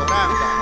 Moranga.